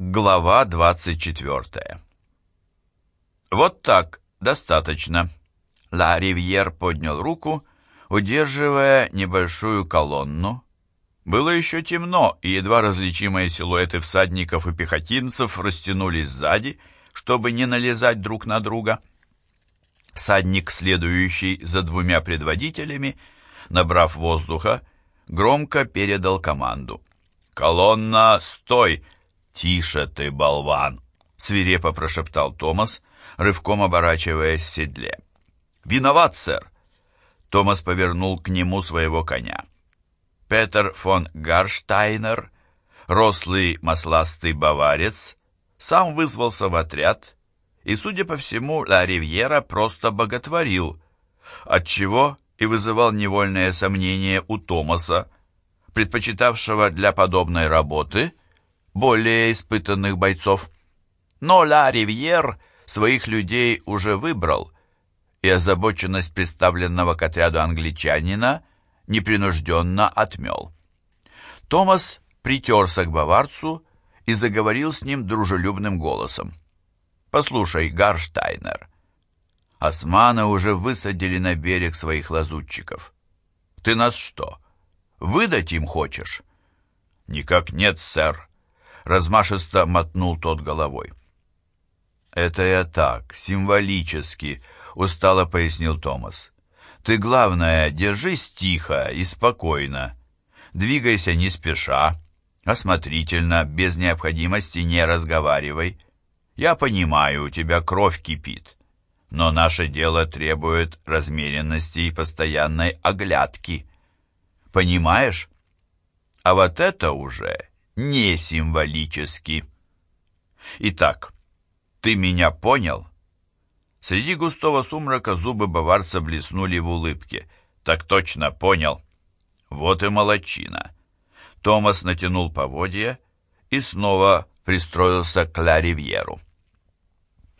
Глава 24 «Вот так, достаточно». Ла Ривьер поднял руку, удерживая небольшую колонну. Было еще темно, и едва различимые силуэты всадников и пехотинцев растянулись сзади, чтобы не налезать друг на друга. Всадник, следующий за двумя предводителями, набрав воздуха, громко передал команду. «Колонна, стой!» «Тише ты, болван!» — свирепо прошептал Томас, рывком оборачиваясь в седле. «Виноват, сэр!» Томас повернул к нему своего коня. Петер фон Гарштайнер, рослый масластый баварец, сам вызвался в отряд и, судя по всему, Ла Ривьера просто боготворил, отчего и вызывал невольное сомнение у Томаса, предпочитавшего для подобной работы более испытанных бойцов. Но Ла Ривьер своих людей уже выбрал, и озабоченность представленного к отряду англичанина непринужденно отмел. Томас притерся к баварцу и заговорил с ним дружелюбным голосом. «Послушай, Гарштайнер, османы уже высадили на берег своих лазутчиков. Ты нас что, выдать им хочешь?» «Никак нет, сэр», — размашисто мотнул тот головой. «Это я так, символически», — устало пояснил Томас. «Ты, главное, держись тихо и спокойно. Двигайся не спеша, осмотрительно, без необходимости не разговаривай. Я понимаю, у тебя кровь кипит, но наше дело требует размеренности и постоянной оглядки. Понимаешь? А вот это уже не символически. Итак, ты меня понял?» Среди густого сумрака зубы баварца блеснули в улыбке. «Так точно понял. Вот и молочина». Томас натянул поводья и снова пристроился к Ла Ривьеру.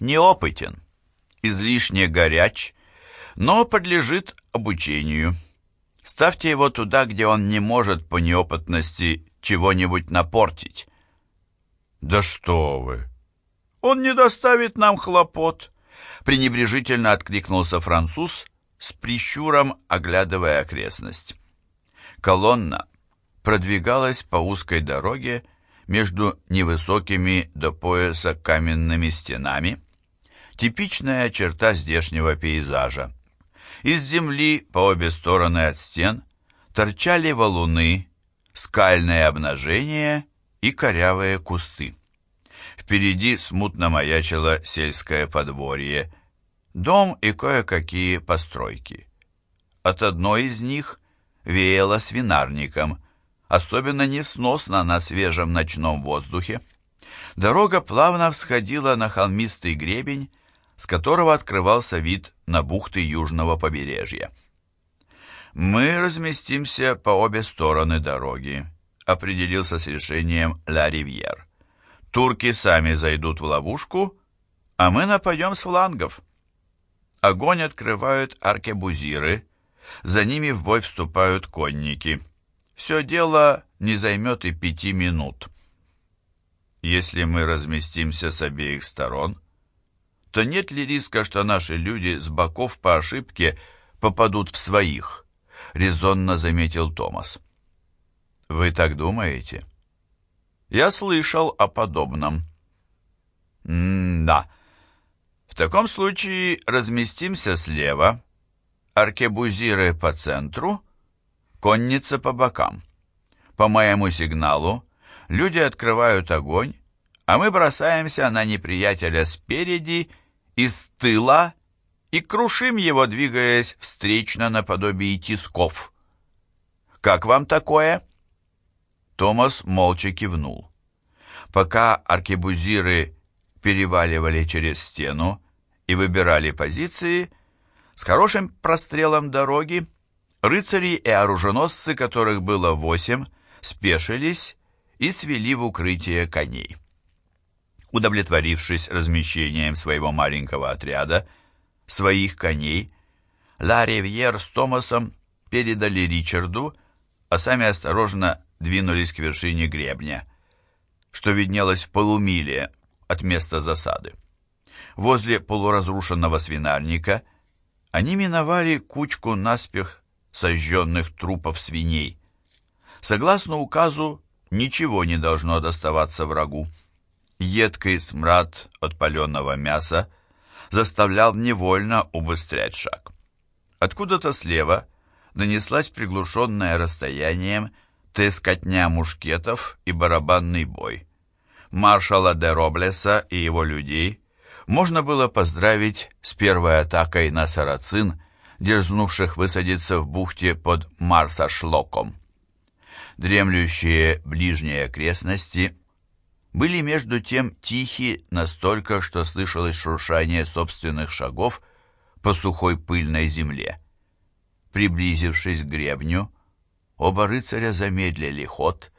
Неопытен, излишне горяч, но подлежит обучению. Ставьте его туда, где он не может по неопытности чего-нибудь напортить. «Да что вы! Он не доставит нам хлопот!» пренебрежительно откликнулся француз, с прищуром оглядывая окрестность. Колонна продвигалась по узкой дороге между невысокими до пояса каменными стенами, типичная черта здешнего пейзажа. Из земли по обе стороны от стен торчали валуны, скальные обнажения и корявые кусты. Впереди смутно маячило сельское подворье, дом и кое-какие постройки. От одной из них веяло свинарником, особенно несносно на свежем ночном воздухе. Дорога плавно всходила на холмистый гребень, с которого открывался вид на бухты южного побережья. «Мы разместимся по обе стороны дороги», — определился с решением Ла Ривьер. «Турки сами зайдут в ловушку, а мы нападем с флангов». Огонь открывают аркебузиры, за ними в бой вступают конники. Все дело не займет и пяти минут. Если мы разместимся с обеих сторон, то нет ли риска, что наши люди с боков по ошибке попадут в своих? Резонно заметил Томас. Вы так думаете? Я слышал о подобном. М-да. В таком случае разместимся слева, аркебузиры по центру, конница по бокам. По моему сигналу люди открывают огонь, а мы бросаемся на неприятеля спереди с тыла и крушим его, двигаясь встречно наподобие тисков. Как вам такое?» Томас молча кивнул. Пока аркебузиры переваливали через стену и выбирали позиции, с хорошим прострелом дороги рыцари и оруженосцы, которых было восемь, спешились и свели в укрытие коней. Удовлетворившись размещением своего маленького отряда, своих коней, Ла Ривьер с Томасом передали Ричарду, а сами осторожно двинулись к вершине гребня. что виднелось в полумиле от места засады. Возле полуразрушенного свинарника они миновали кучку наспех сожженных трупов свиней. Согласно указу, ничего не должно доставаться врагу. Едкий смрад от паленого мяса заставлял невольно убыстрять шаг. Откуда-то слева донеслась приглушенная расстоянием трескотня мушкетов и барабанный бой. Маршала де Роблеса и его людей можно было поздравить с первой атакой на Сарацин, дерзнувших высадиться в бухте под Марсашлоком. Дремлющие ближние окрестности были между тем тихи настолько, что слышалось шуршание собственных шагов по сухой пыльной земле. Приблизившись к гребню, оба рыцаря замедлили ход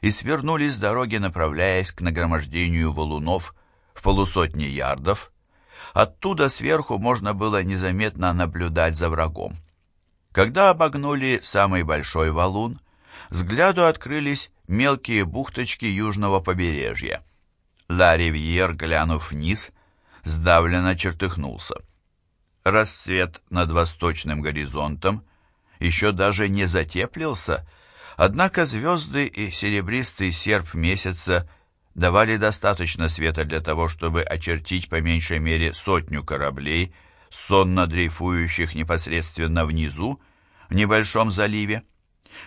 и свернули с дороги, направляясь к нагромождению валунов в полусотни ярдов. Оттуда сверху можно было незаметно наблюдать за врагом. Когда обогнули самый большой валун, взгляду открылись мелкие бухточки южного побережья. Ла Ривьер, глянув вниз, сдавленно чертыхнулся. Рассвет над восточным горизонтом еще даже не затеплился, однако звезды и серебристый серп месяца давали достаточно света для того, чтобы очертить по меньшей мере сотню кораблей, сонно дрейфующих непосредственно внизу, в небольшом заливе.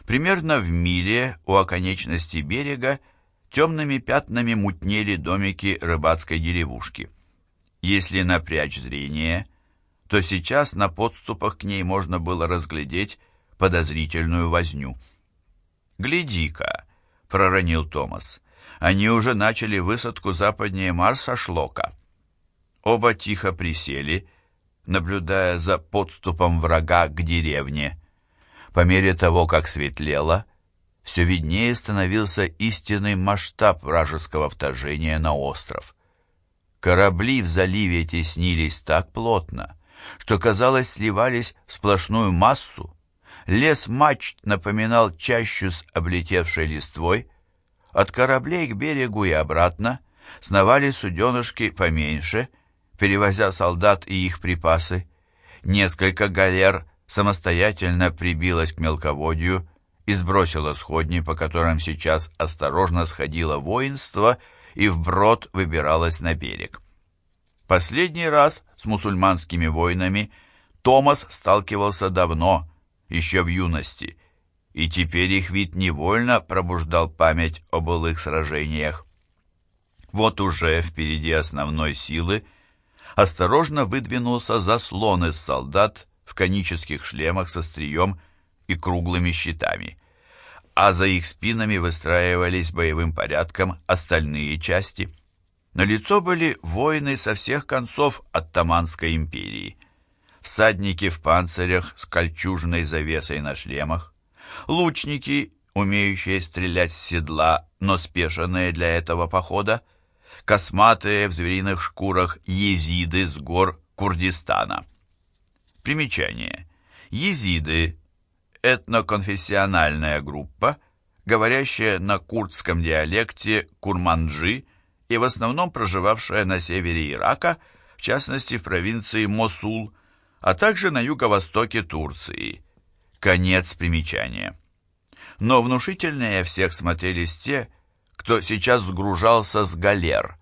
Примерно в миле у оконечности берега темными пятнами мутнели домики рыбацкой деревушки. Если напрячь зрение, то сейчас на подступах к ней можно было разглядеть подозрительную возню. «Гляди-ка», — проронил Томас, — «они уже начали высадку западнее Марса Шлока». Оба тихо присели, наблюдая за подступом врага к деревне. По мере того, как светлело, все виднее становился истинный масштаб вражеского вторжения на остров. Корабли в заливе теснились так плотно, что, казалось, сливались в сплошную массу. Лес мачт напоминал чащу с облетевшей листвой. От кораблей к берегу и обратно сновали суденышки поменьше, перевозя солдат и их припасы. Несколько галер самостоятельно прибилась к мелководью и сбросила сходни, по которым сейчас осторожно сходило воинство и вброд выбиралось на берег. Последний раз с мусульманскими войнами Томас сталкивался давно, еще в юности, и теперь их вид невольно пробуждал память о былых сражениях. Вот уже впереди основной силы осторожно выдвинулся заслон из солдат в конических шлемах со стрием и круглыми щитами, а за их спинами выстраивались боевым порядком остальные части. На лицо были воины со всех концов Оттаманской империи. Всадники в панцирях с кольчужной завесой на шлемах, лучники, умеющие стрелять с седла, но спешенные для этого похода, косматые в звериных шкурах езиды с гор Курдистана. Примечание. Езиды – этноконфессиональная группа, говорящая на курдском диалекте курманджи и в основном проживавшая на севере Ирака, в частности в провинции Мосул, а также на юго-востоке Турции. Конец примечания. Но внушительнее всех смотрелись те, кто сейчас сгружался с галер.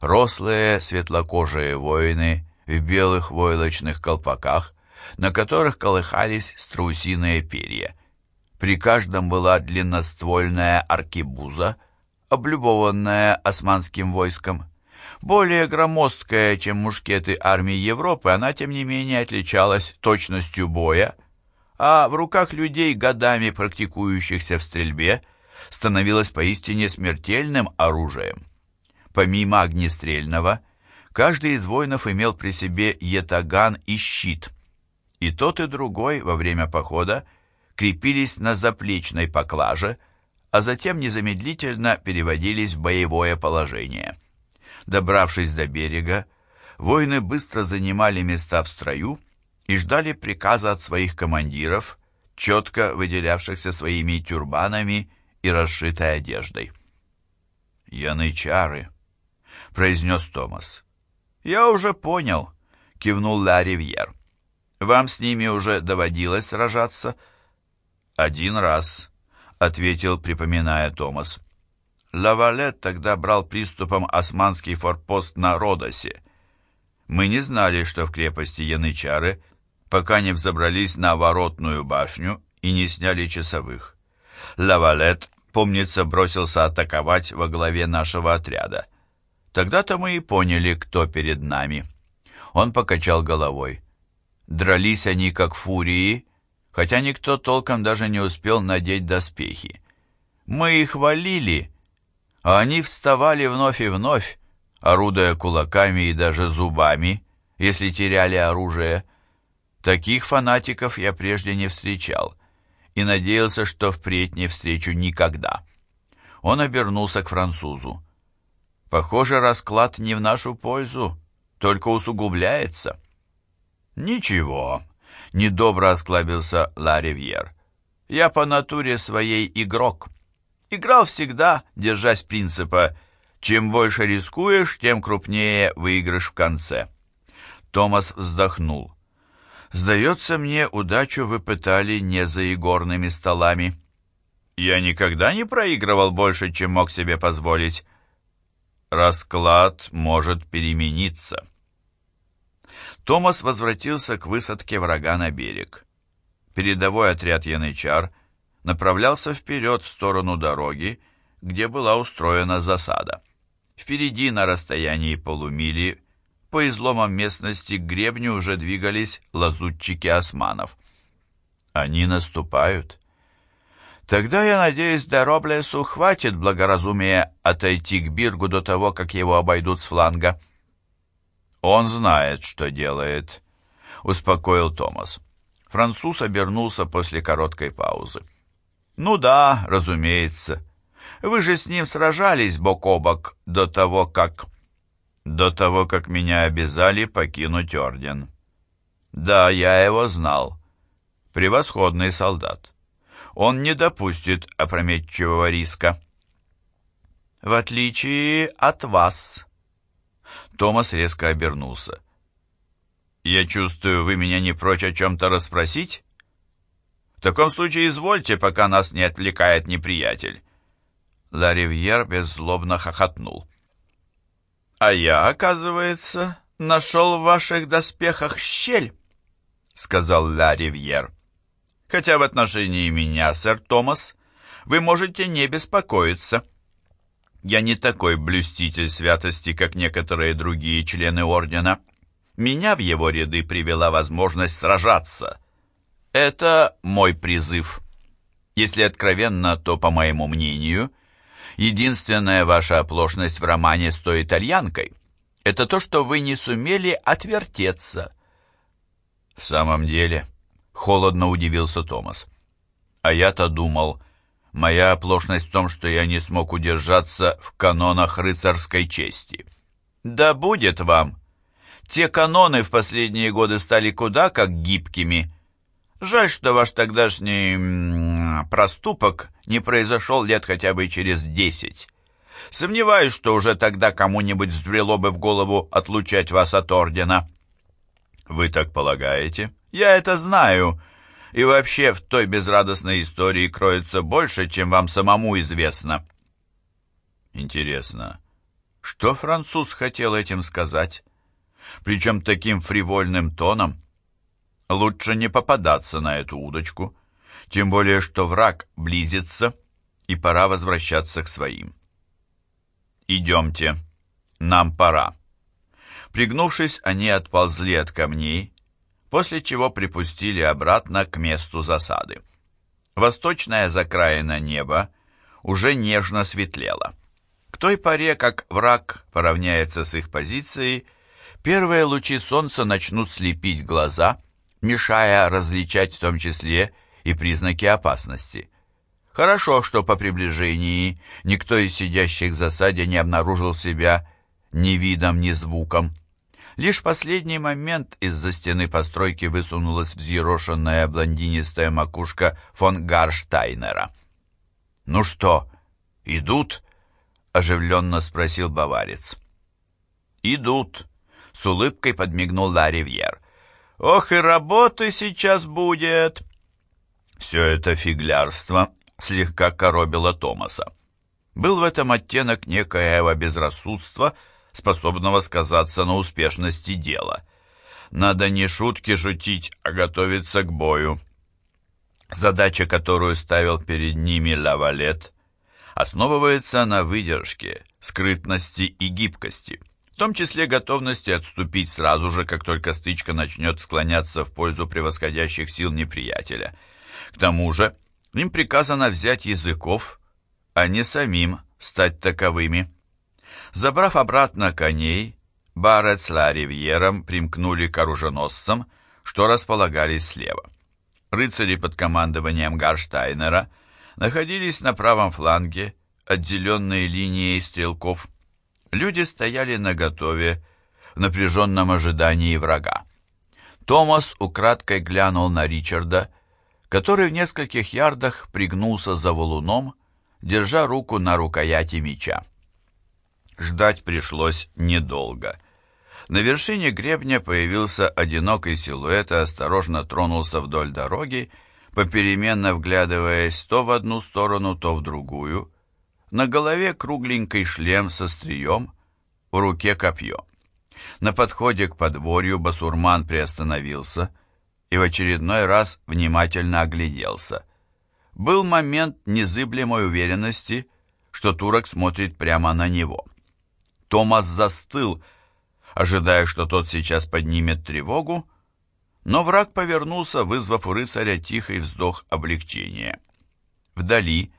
Рослые светлокожие воины в белых войлочных колпаках, на которых колыхались страусиные перья. При каждом была длинноствольная аркебуза, облюбованная османским войском. Более громоздкая, чем мушкеты армии Европы, она, тем не менее, отличалась точностью боя, а в руках людей, годами практикующихся в стрельбе, становилась поистине смертельным оружием. Помимо огнестрельного, Каждый из воинов имел при себе етаган и щит. И тот, и другой во время похода крепились на заплечной поклаже, а затем незамедлительно переводились в боевое положение. Добравшись до берега, воины быстро занимали места в строю и ждали приказа от своих командиров, четко выделявшихся своими тюрбанами и расшитой одеждой. «Янычары», — произнес Томас. «Я уже понял», — кивнул Ла Ривьер. «Вам с ними уже доводилось сражаться?» «Один раз», — ответил, припоминая Томас. Лавалет тогда брал приступом османский форпост на Родосе. Мы не знали, что в крепости Янычары, пока не взобрались на воротную башню и не сняли часовых. Лавалет, помнится, бросился атаковать во главе нашего отряда. Тогда-то мы и поняли, кто перед нами. Он покачал головой. Дрались они как фурии, хотя никто толком даже не успел надеть доспехи. Мы их валили, а они вставали вновь и вновь, орудуя кулаками и даже зубами, если теряли оружие. Таких фанатиков я прежде не встречал и надеялся, что впредь не встречу никогда. Он обернулся к французу. Похоже, расклад не в нашу пользу, только усугубляется. Ничего, недобро осклабился Ла Ривьер. Я по натуре своей игрок. Играл всегда, держась принципа «чем больше рискуешь, тем крупнее выигрыш в конце». Томас вздохнул. «Сдается мне, удачу вы пытали не за игорными столами». «Я никогда не проигрывал больше, чем мог себе позволить». «Расклад может перемениться». Томас возвратился к высадке врага на берег. Передовой отряд янычар направлялся вперед в сторону дороги, где была устроена засада. Впереди на расстоянии полумили по изломам местности к гребню уже двигались лазутчики османов. Они наступают. Тогда, я надеюсь, Дероблесу хватит благоразумия отойти к Биргу до того, как его обойдут с фланга. «Он знает, что делает», — успокоил Томас. Француз обернулся после короткой паузы. «Ну да, разумеется. Вы же с ним сражались бок о бок до того, как...» «До того, как меня обязали покинуть орден». «Да, я его знал. Превосходный солдат. Он не допустит опрометчивого риска». «В отличие от вас», Томас резко обернулся. «Я чувствую, вы меня не прочь о чем-то расспросить?» «В таком случае извольте, пока нас не отвлекает неприятель». Ларивьер беззлобно хохотнул. «А я, оказывается, нашел в ваших доспехах щель», — сказал Ларивьер. «Хотя в отношении меня, сэр Томас, вы можете не беспокоиться». Я не такой блюститель святости, как некоторые другие члены ордена. Меня в его ряды привела возможность сражаться. Это мой призыв. Если откровенно, то, по моему мнению, единственная ваша оплошность в романе с той итальянкой — это то, что вы не сумели отвертеться. В самом деле, холодно удивился Томас. А я-то думал, Моя оплошность в том, что я не смог удержаться в канонах рыцарской чести. Да будет вам! Те каноны в последние годы стали куда как гибкими. Жаль, что ваш тогдашний проступок не произошел лет хотя бы через десять. Сомневаюсь, что уже тогда кому-нибудь взбрело бы в голову отлучать вас от ордена. Вы так полагаете? Я это знаю, — и вообще в той безрадостной истории кроется больше, чем вам самому известно. Интересно, что француз хотел этим сказать? Причем таким фривольным тоном? Лучше не попадаться на эту удочку, тем более что враг близится, и пора возвращаться к своим. «Идемте, нам пора». Пригнувшись, они отползли от камней, после чего припустили обратно к месту засады. Восточная закраина неба уже нежно светлела. К той поре, как враг поравняется с их позицией, первые лучи солнца начнут слепить глаза, мешая различать в том числе и признаки опасности. Хорошо, что по приближении никто из сидящих в засаде не обнаружил себя ни видом, ни звуком. Лишь в последний момент из-за стены постройки высунулась взъерошенная блондинистая макушка фон Гарштайнера. «Ну что, идут?» — оживленно спросил баварец. «Идут», — с улыбкой подмигнул Ла Ривьер. «Ох, и работы сейчас будет!» Все это фиглярство слегка коробило Томаса. Был в этом оттенок некоего безрассудства, способного сказаться на успешности дела. Надо не шутки шутить, а готовиться к бою. Задача, которую ставил перед ними Лавалет, основывается на выдержке, скрытности и гибкости, в том числе готовности отступить сразу же, как только стычка начнет склоняться в пользу превосходящих сил неприятеля. К тому же им приказано взять языков, а не самим стать таковыми. Забрав обратно коней, Барретт с Ла Ривьером примкнули к оруженосцам, что располагались слева. Рыцари под командованием Гарштайнера находились на правом фланге, отделенные линией стрелков. Люди стояли наготове в напряженном ожидании врага. Томас украдкой глянул на Ричарда, который в нескольких ярдах пригнулся за валуном, держа руку на рукояти меча. Ждать пришлось недолго. На вершине гребня появился одинокий силуэт и осторожно тронулся вдоль дороги, попеременно вглядываясь то в одну сторону, то в другую. На голове кругленький шлем со стрием, в руке копье. На подходе к подворью басурман приостановился и в очередной раз внимательно огляделся. Был момент незыблемой уверенности, что турок смотрит прямо на него. Томас застыл, ожидая, что тот сейчас поднимет тревогу, но враг повернулся, вызвав у рыцаря тихий вздох облегчения. Вдали,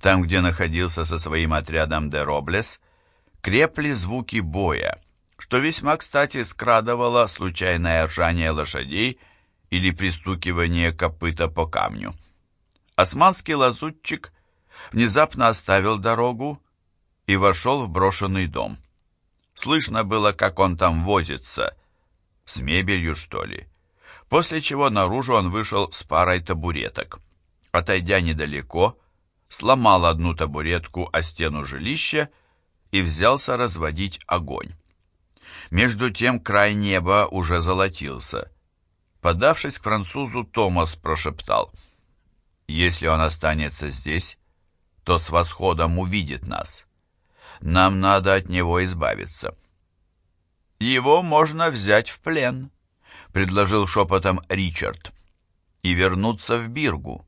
там, где находился со своим отрядом де Роблес, крепли звуки боя, что весьма кстати скрадывало случайное ржание лошадей или пристукивание копыта по камню. Османский лазутчик внезапно оставил дорогу и вошел в брошенный дом. Слышно было, как он там возится. С мебелью, что ли? После чего наружу он вышел с парой табуреток. Отойдя недалеко, сломал одну табуретку о стену жилища и взялся разводить огонь. Между тем край неба уже золотился. Подавшись к французу, Томас прошептал, «Если он останется здесь, то с восходом увидит нас. Нам надо от него избавиться. Его можно взять в плен, предложил шепотом Ричард, и вернуться в Биргу.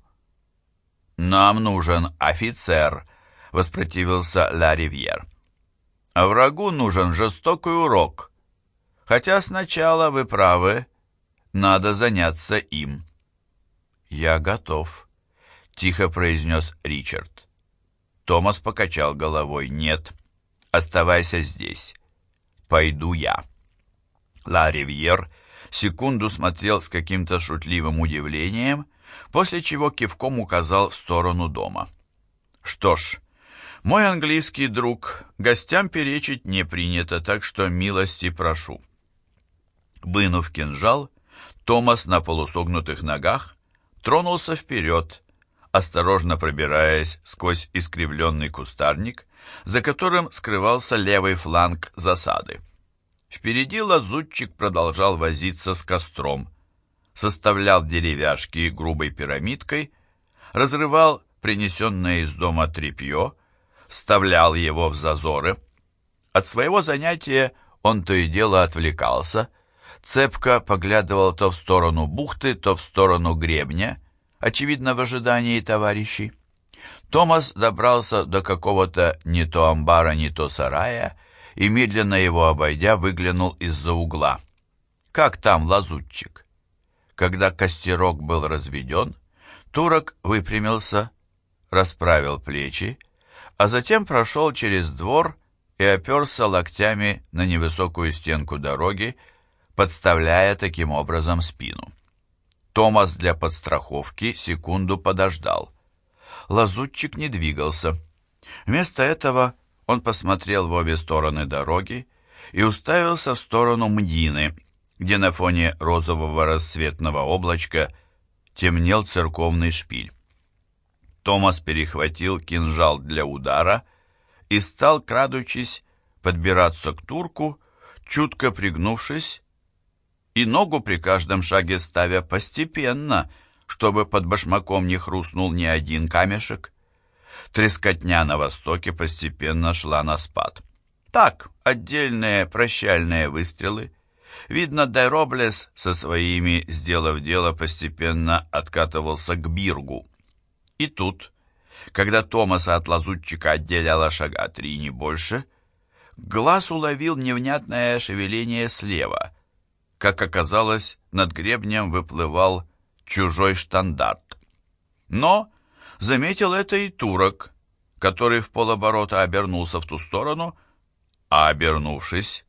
Нам нужен офицер, воспротивился Ла Ривьер. А врагу нужен жестокий урок. Хотя сначала вы правы, надо заняться им. Я готов, тихо произнес Ричард. Томас покачал головой. «Нет, оставайся здесь. Пойду я». Ла Ривьер секунду смотрел с каким-то шутливым удивлением, после чего кивком указал в сторону дома. «Что ж, мой английский друг, гостям перечить не принято, так что милости прошу». Вынув кинжал, Томас на полусогнутых ногах тронулся вперед, осторожно пробираясь сквозь искривленный кустарник, за которым скрывался левый фланг засады. Впереди лазутчик продолжал возиться с костром, составлял деревяшки грубой пирамидкой, разрывал принесенное из дома тряпье, вставлял его в зазоры. От своего занятия он то и дело отвлекался, цепко поглядывал то в сторону бухты, то в сторону гребня, очевидно, в ожидании товарищей. Томас добрался до какого-то не то амбара, не то сарая, и, медленно его обойдя, выглянул из-за угла. Как там лазутчик? Когда костерок был разведен, турок выпрямился, расправил плечи, а затем прошел через двор и оперся локтями на невысокую стенку дороги, подставляя таким образом спину. Томас для подстраховки секунду подождал. Лазутчик не двигался. Вместо этого он посмотрел в обе стороны дороги и уставился в сторону Мдины, где на фоне розового рассветного облачка темнел церковный шпиль. Томас перехватил кинжал для удара и стал, крадучись, подбираться к турку, чутко пригнувшись и ногу при каждом шаге ставя постепенно, чтобы под башмаком не хрустнул ни один камешек. Трескотня на востоке постепенно шла на спад. Так, отдельные прощальные выстрелы. Видно, Дайроблес со своими, сделав дело, постепенно откатывался к Биргу. И тут, когда Томаса от лазутчика отделяла шага три, не больше, глаз уловил невнятное шевеление слева. Как оказалось, над гребнем выплывал чужой штандарт. Но заметил это и турок, который в полоборота обернулся в ту сторону, а, обернувшись,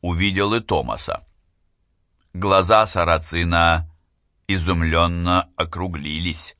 увидел и Томаса. Глаза Сарацина изумленно округлились.